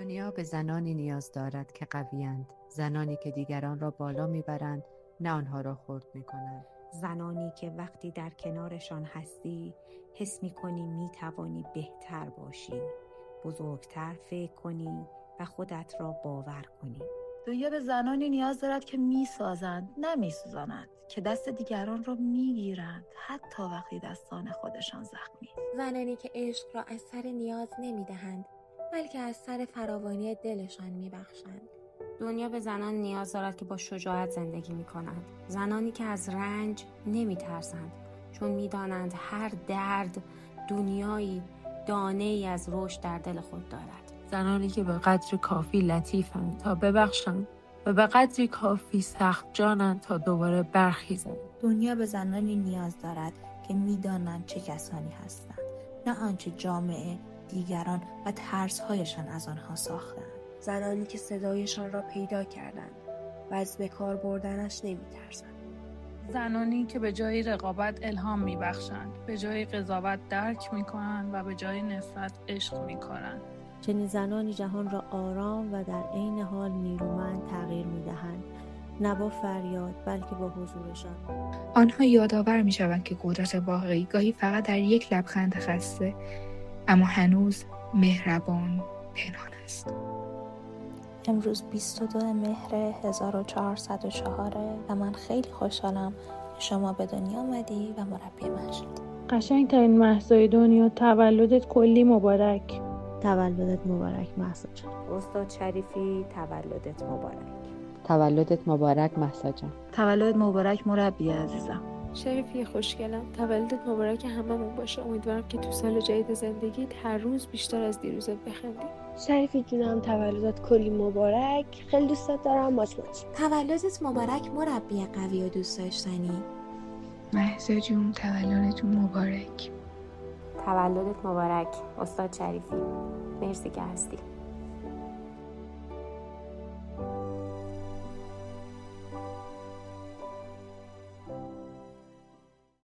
دنیا به زنانی نیاز دارد که قویند زنانی که دیگران را بالا می‌برند نه آنها را خرد می‌کنند. زنانی که وقتی در کنارشان هستی حس می کنی می توانی بهتر باشی. بزرگتر فکر کنی و خودت را باور کنی. دنیا به زنانی نیاز دارد که می‌سازند نه میسوزانند که دست دیگران را می‌گیرند حتی وقتی دستان خودشان زخمی. زنانی که عشق را از سر نیاز نمی‌دهند بلکه از سر فراوانی دلشان میبخشند دنیا به زنان نیاز دارد که با شجاعت زندگی می کنند. زنانی که از رنج نمی ترسند چون می دانند هر درد دنیایی دانه ای از رشد در دل خود دارد. زنانی که به قدر کافی لطیفند تا ببخشند و به قدری کافی سخت جانند تا دوباره برخیزند. دنیا به زنانی نیاز دارد که می‌دانند چه کسانی هستند نه آنچه جامعه دیگران و ترسهایشان از آنها ساختند. زنانی که صدایشان را پیدا کردند و از به کار بردنش نمیترسند. زنانی که به جای رقابت الهام میبخشند به جای قضاوت درک می‌کنند و به جای نفرت عشق می‌کنند چنین زنانی جهان را آرام و در عین حال نیرومند تغییر می‌دهند نه با فریاد بلکه با حضورشان. آنها یادآور می‌شوند که قدرت واقعی گاهی فقط در یک لبخند خسته اما هنوز مهربان پنهان است. امروز 22 مهر 1404 و من خیلی خوشحالم که شما به دنیا آمدی و مربی من شدی. قشنگترین محضای دنیا تولدت کلی مبارک. تولدت مبارک محسا جان. استاد شریفی تولدت مبارک. تولدت مبارک محسا جان. تولد مبارک مربی عزیزم. شریفی خوشگلم. تولدت مبارک هممون باشه. امیدوارم که تو سال جدید زندگیت هر روز بیشتر از دیروزت بخندی. شریفی جونم تولدت کلی مبارک. خیلی دوستت دارم. ماچ ماچ تولدت مبارک مربی قوی و دوست داشتنی. محسا جون تولدتون مبارک. تولدت مبارک استاد شریفی. مرسی که هستی.